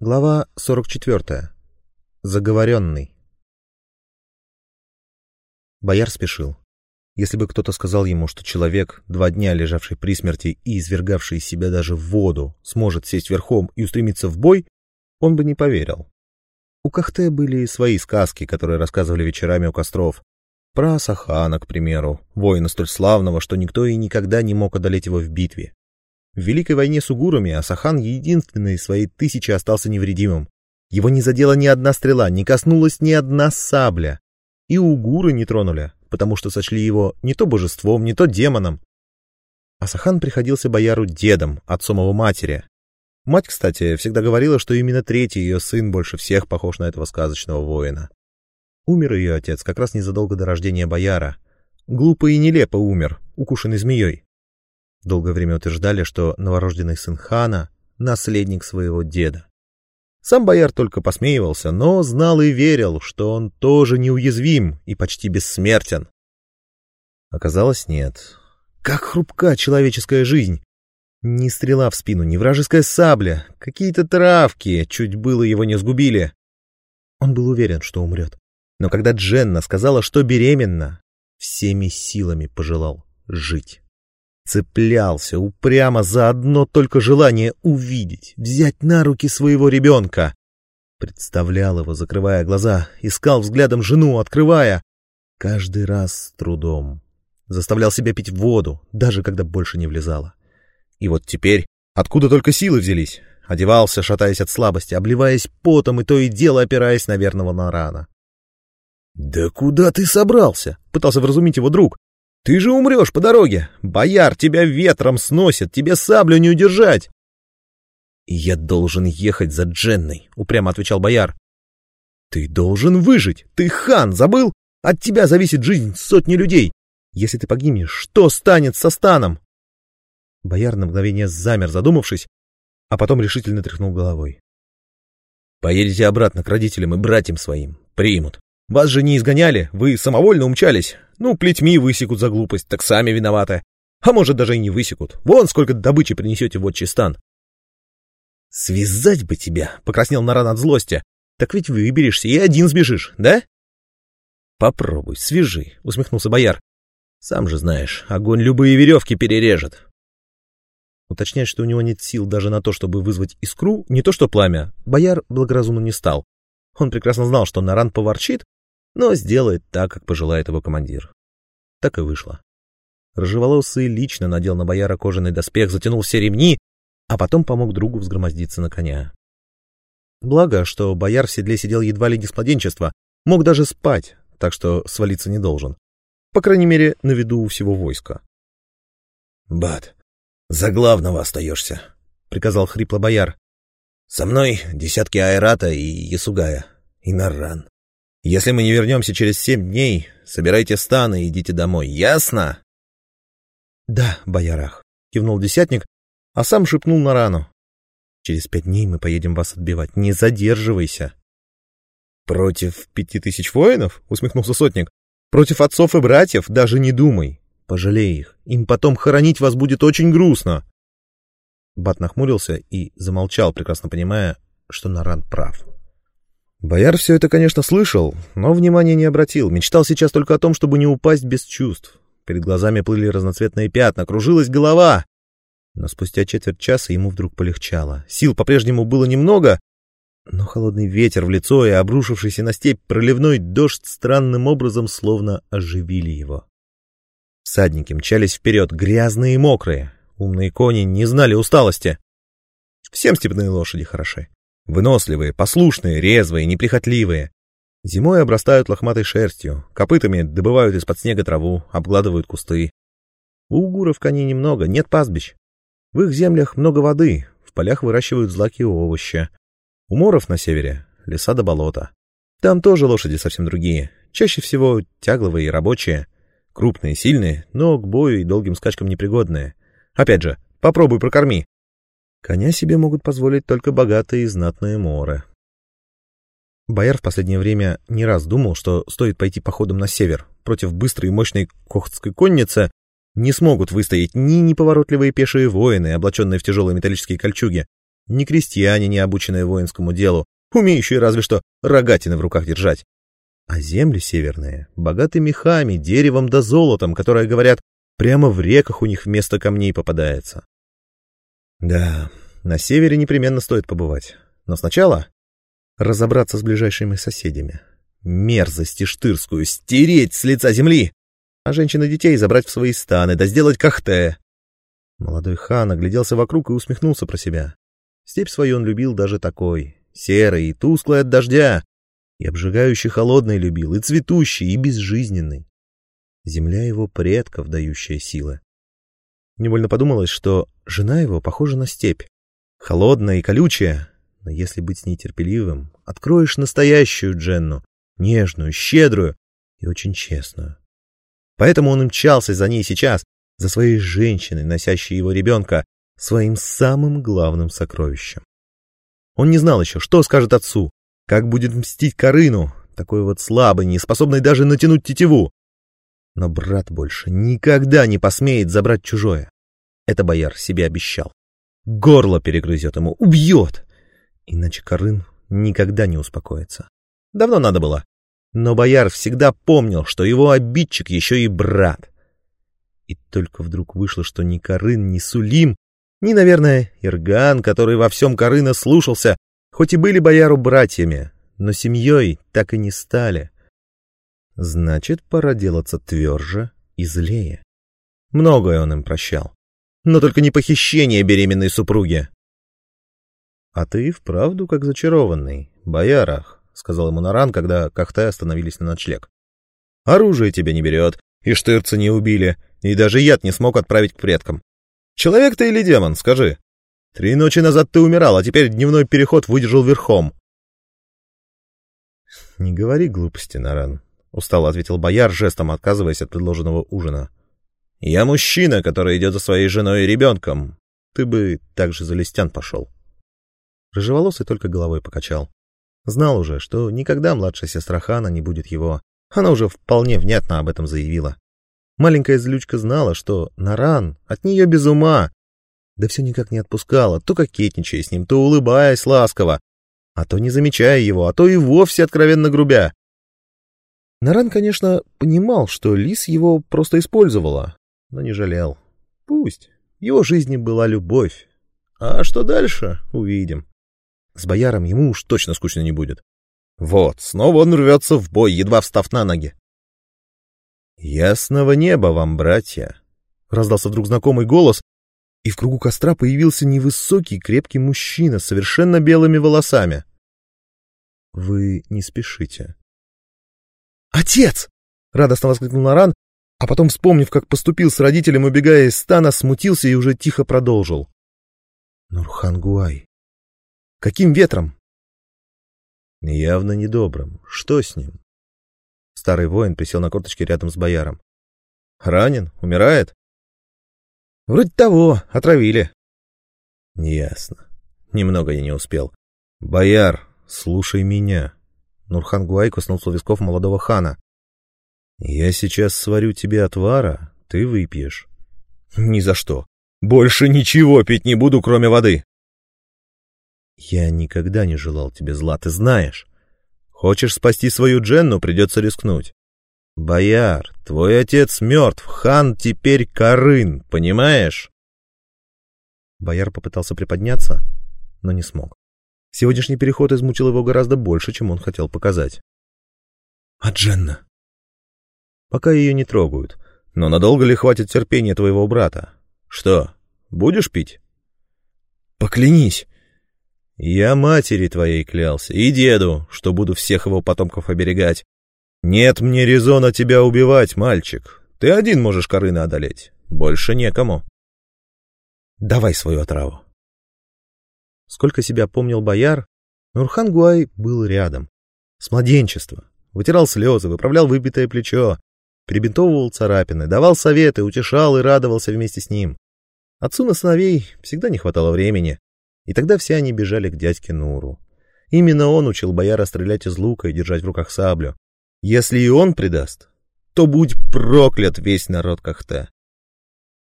Глава 44. Заговоренный. Бояр спешил. Если бы кто-то сказал ему, что человек, два дня лежавший при смерти и извергавший из себя даже в воду, сможет сесть верхом и устремиться в бой, он бы не поверил. У Кахте были свои сказки, которые рассказывали вечерами у костров. Про Асахана, к примеру, воина столь славного, что никто и никогда не мог одолеть его в битве. В Великой войне с угурами Асахан единственный из своей тысячи остался невредимым. Его не задела ни одна стрела, не коснулась ни одна сабля. И угуры не тронули, потому что сочли его не то божеством, не то демоном. Асахан приходился бояру дедом, отцом его матери. Мать, кстати, всегда говорила, что именно третий ее сын больше всех похож на этого сказочного воина. Умер ее отец как раз незадолго до рождения бояра. Глупо и нелепо умер, укушенный змеей. Долгое время утверждали, что новорожденный сын хана — наследник своего деда. Сам бояр только посмеивался, но знал и верил, что он тоже неуязвим и почти бессмертен. Оказалось, нет. Как хрупка человеческая жизнь! Ни стрела в спину, ни вражеская сабля, какие-то травки чуть было его не сгубили. Он был уверен, что умрет. Но когда Дженна сказала, что беременна, всеми силами пожелал жить. Цеплялся упрямо за одно только желание увидеть, взять на руки своего ребенка. Представлял его, закрывая глаза, искал взглядом жену, открывая. Каждый раз с трудом. Заставлял себя пить воду, даже когда больше не влезала. И вот теперь, откуда только силы взялись, одевался, шатаясь от слабости, обливаясь потом и то и дело опираясь на верного Нарана. «Да куда ты собрался?» — пытался вразумить его друг. Ты же умрешь по дороге. Бояр тебя ветром сносит, тебе саблю не удержать. я должен ехать за Дженной, упрямо отвечал бояр. Ты должен выжить. Ты хан, забыл? От тебя зависит жизнь сотни людей. Если ты погибнешь, что станет со станом? Бояр на мгновение замер, задумавшись, а потом решительно тряхнул головой. Поедете обратно к родителям и братьям своим. Примут. Вас же не изгоняли, вы самовольно умчались. Ну, плетьми высекут за глупость, так сами виноваты. А может, даже и не высекут. Вон сколько добычи принесете в отчий стан. «Связать бы тебя!» — покраснел Наран от злости. «Так ведь выберешься и один сбежишь, да?» «Попробуй, свяжи», — усмехнулся бояр. «Сам же знаешь, огонь любые веревки перережет». Уточнять, что у него нет сил даже на то, чтобы вызвать искру, не то что пламя, бояр благоразумно не стал. Он прекрасно знал, что Наран поворчит, но сделает так, как пожелает его командир. Так и вышло. Рыжеволосый лично надел на бояра кожаный доспех, затянул все ремни, а потом помог другу взгромоздиться на коня. Благо, что бояр в седле сидел едва ли не с младенчества, мог даже спать, так что свалиться не должен. По крайней мере, на виду у всего войска. — Бат, за главного остаешься, — приказал хрипло бояр. — Со мной десятки Айрата и Ясугая, и Нарран. Если мы не вернемся через семь дней, собирайте станы и идите домой. Ясно? — Да, боярах, — кивнул десятник, а сам шепнул на рану. — Через пять дней мы поедем вас отбивать. Не задерживайся. — Против пяти тысяч воинов? — усмехнулся сотник. — Против отцов и братьев даже не думай. Пожалей их. Им потом хоронить вас будет очень грустно. Бат нахмурился и замолчал, прекрасно понимая, что Наран прав. Бояр все это, конечно, слышал, но внимания не обратил. Мечтал сейчас только о том, чтобы не упасть без чувств. Перед глазами плыли разноцветные пятна, кружилась голова. Но спустя четверть часа ему вдруг полегчало. Сил по-прежнему было немного, но холодный ветер в лицо и обрушившийся на степь проливной дождь странным образом словно оживили его. Всадники мчались вперед, грязные и мокрые. Умные кони не знали усталости. Всем степные лошади хороши. Выносливые, послушные, резвые, неприхотливые. Зимой обрастают лохматой шерстью, копытами добывают из-под снега траву, обгладывают кусты. У угуров коней немного, нет пастбищ. В их землях много воды, в полях выращивают злаки и овощи. У моров на севере леса до болота. Там тоже лошади совсем другие, чаще всего тягловые и рабочие. Крупные, сильные, но к бою и долгим скачкам непригодные. Опять же, попробуй прокорми, Коня себе могут позволить только богатые и знатные моры. Бояр в последнее время не раз думал, что стоит пойти походом на север. Против быстрой и мощной кохтской конницы не смогут выстоять ни неповоротливые пешие воины, облаченные в тяжелые металлические кольчуги, Не крестьяне, не обученные воинскому делу, умеющие разве что рогатины в руках держать. А земли северные богаты мехами, деревом да золотом, которое, говорят, прямо в реках у них вместо камней попадается. Да, на севере непременно стоит побывать. Но сначала разобраться с ближайшими соседями. Мерзость иштырскую стереть с лица земли, а женщин и детей забрать в свои станы, да сделать кахте. Молодой хан огляделся вокруг и усмехнулся про себя. Степь свою он любил даже такой, серый и тусклый от дождя, и обжигающий холодный любил, и цветущий, и безжизненный. Земля его предков, дающая силы. Невольно подумалось, что жена его похожа на степь, холодная и колючая, но если быть нетерпеливым, откроешь настоящую Дженну, нежную, щедрую и очень честную. Поэтому он мчался за ней сейчас, за своей женщиной, носящей его ребенка, своим самым главным сокровищем. Он не знал еще, что скажет отцу, как будет мстить Карыну, такой вот слабый, не способный даже натянуть тетиву. Но брат больше никогда не посмеет забрать чужое. Это бояр себе обещал. Горло перегрызет ему, убьет. Иначе Карын никогда не успокоится. Давно надо было. Но бояр всегда помнил, что его обидчик еще и брат. И только вдруг вышло, что ни Карын, ни Сулим, ни, наверное, Ирган, который во всем Карына слушался, хоть и были бояру братьями, но семьей так и не стали. Значит, пора делаться тверже и злее. Многое он им прощал. Но только не похищение беременной супруги. — А ты вправду как зачарованный, боярах, — сказал ему Наран, когда Кахтай остановились на ночлег. — Оружие тебя не берет, и штырца не убили, и даже яд не смог отправить к предкам. Человек ты или демон, скажи? Три ночи назад ты умирал, а теперь дневной переход выдержал верхом. — Не говори глупости, Наран, — устало ответил бояр, жестом отказываясь от предложенного ужина. — Я мужчина, который идет за своей женой и ребенком. Ты бы так же за листян пошел. Рыжеволосый только головой покачал. Знал уже, что никогда младшая сестра Хана не будет его. Она уже вполне внятно об этом заявила. Маленькая злючка знала, что Наран от нее без ума. Да все никак не отпускала, то кокетничая с ним, то улыбаясь ласково, а то не замечая его, а то и вовсе откровенно грубя. Наран, конечно, понимал, что Лис его просто использовала, но не жалел. Пусть. Его жизни была любовь. А что дальше, увидим. С бояром ему уж точно скучно не будет. Вот, снова он рвется в бой, едва встав на ноги. «Ясного неба вам, братья!» — раздался вдруг знакомый голос, и в кругу костра появился невысокий, крепкий мужчина с совершенно белыми волосами. «Вы не спешите», «Отец!» — радостно воскликнул Наран, а потом, вспомнив, как поступил с родителем, убегая из стана, смутился и уже тихо продолжил. «Нурхан Гуай. Каким ветром?» «Явно недобрым. Что с ним?» Старый воин присел на корточки рядом с бояром. «Ранен? Умирает?» «Вроде того. Отравили». «Ясно. Немного я не успел. Бояр, слушай меня». Нурхан Гуай коснулся висков молодого хана. «Я сейчас сварю тебе отвара, ты выпьешь». «Ни за что. Больше ничего пить не буду, кроме воды». «Я никогда не желал тебе зла, ты знаешь. Хочешь спасти свою Дженну, придется рискнуть. Бояр, твой отец мертв, хан теперь Карын, понимаешь?» Бояр попытался приподняться, но не смог. Сегодняшний переход измучил его гораздо больше, чем он хотел показать. «А Дженна?» «Пока ее не трогают. Но надолго ли хватит терпения твоего брата? Что, будешь пить?» «Поклянись!» «Я матери твоей клялся, и деду, что буду всех его потомков оберегать. Нет мне резона тебя убивать, мальчик. Ты один можешь Корына одолеть, больше некому». «Давай свою отраву». Сколько себя помнил бояр, Нурхан Гуай был рядом. С младенчества. Вытирал слезы, выправлял выбитое плечо, перебинтовывал царапины, давал советы, утешал и радовался вместе с ним. Отцу на сыновей всегда не хватало времени, и тогда все они бежали к дядьке Нуру. Именно он учил бояра стрелять из лука и держать в руках саблю. Если и он предаст, то будь проклят весь народ Кахта.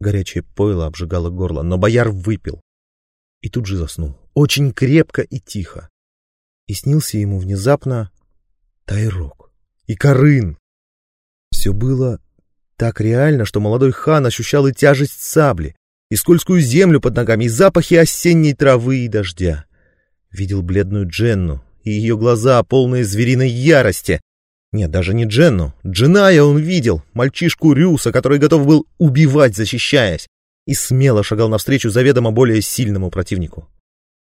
Горячее пойло обжигало горло, но бояр выпил. И тут же заснул, очень крепко и тихо. И снился ему внезапно Тайрок и Карын. Все было так реально, что молодой хан ощущал и тяжесть сабли, и скользкую землю под ногами, и запахи осенней травы и дождя. Видел бледную Дженну и ее глаза, полные звериной ярости. Нет, даже не Дженну. Джиная он видел, мальчишку Рюса, который готов был убивать, защищаясь, и смело шагал навстречу заведомо более сильному противнику.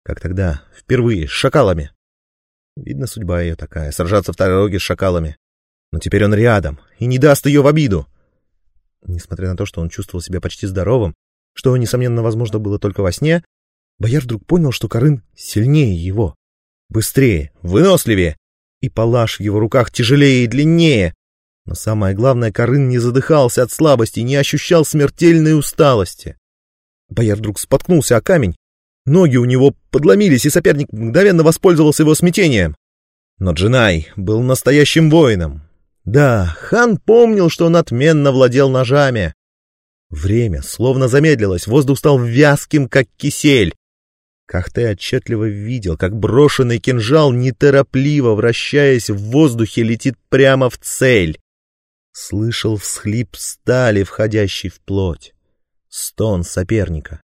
Как тогда, впервые, с шакалами. Видно, судьба ее такая, сражаться в дороге с шакалами. Но теперь он рядом и не даст ее в обиду. Несмотря на то, что он чувствовал себя почти здоровым, что, несомненно, возможно было только во сне, Бояр вдруг понял, что Карын сильнее его, быстрее, выносливее, и палаш в его руках тяжелее и длиннее. Но самое главное, Карын не задыхался от слабости, не ощущал смертельной усталости. Бояр вдруг споткнулся о камень, ноги у него подломились, и соперник мгновенно воспользовался его смятением. Но Джинай был настоящим воином. Да, хан помнил, что он отменно владел ножами, Время словно замедлилось, воздух стал вязким, как кисель. Кахте отчетливо видел, как брошенный кинжал, неторопливо вращаясь в воздухе, летит прямо в цель. Слышал всхлип стали, входящий в плоть. Стон соперника.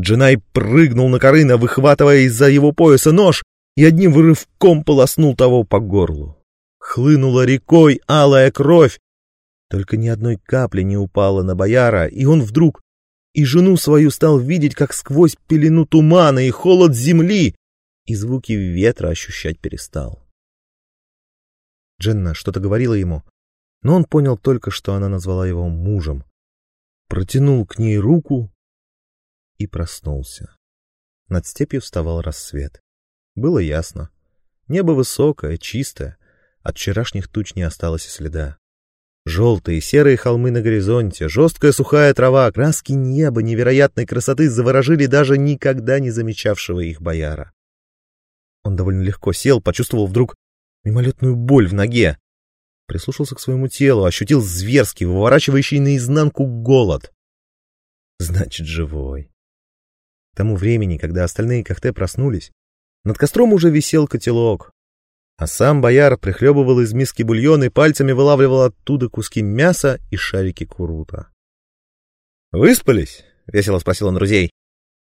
Джинай прыгнул на Корына, выхватывая из-за его пояса нож, и одним вырывком полоснул того по горлу. Хлынула рекой алая кровь, только ни одной капли не упало на бояра, и он вдруг и жену свою стал видеть, как сквозь пелену тумана и холод земли, и звуки ветра ощущать перестал. Дженна что-то говорила ему, но он понял только, что она назвала его мужем. Протянул к ней руку и проснулся. Над степью вставал рассвет. Было ясно. Небо высокое, чистое, от вчерашних туч не осталось и следа. Желтые серые холмы на горизонте, жесткая сухая трава, краски неба невероятной красоты заворожили даже никогда не замечавшего их бояра. Он довольно легко сел, почувствовал вдруг мимолетную боль в ноге. Прислушался к своему телу, ощутил зверский, выворачивающий наизнанку голод. Значит, живой. К тому времени, когда остальные кахте проснулись, над костром уже висел котелок, а сам бояр прихлебывал из миски бульон и пальцами вылавливал оттуда куски мяса и шарики курута. «Выспались?» — весело спросил он друзей.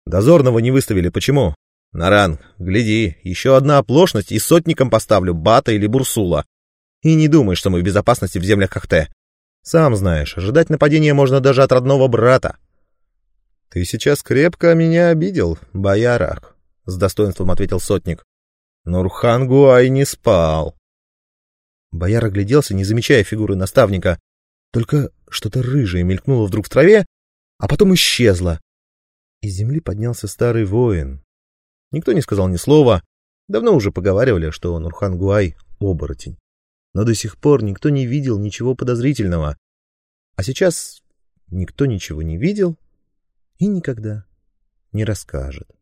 «Дозорного не выставили. Почему?» «Наран, гляди, еще одна оплошность и сотником поставлю Бата или Бурсула. И не думай, что мы в безопасности в землях Кахте. Сам знаешь, ожидать нападения можно даже от родного брата». «Ты сейчас крепко меня обидел, боярак», — с достоинством ответил сотник. Нурхан Гуай не спал. Бояр огляделся, не замечая фигуры наставника. Только что-то рыжее мелькнуло вдруг в траве, а потом исчезло. Из земли поднялся старый воин. Никто не сказал ни слова. Давно уже поговаривали, что Нурхан Гуай — оборотень. Но до сих пор никто не видел ничего подозрительного. А сейчас никто ничего не видел и никогда не расскажет.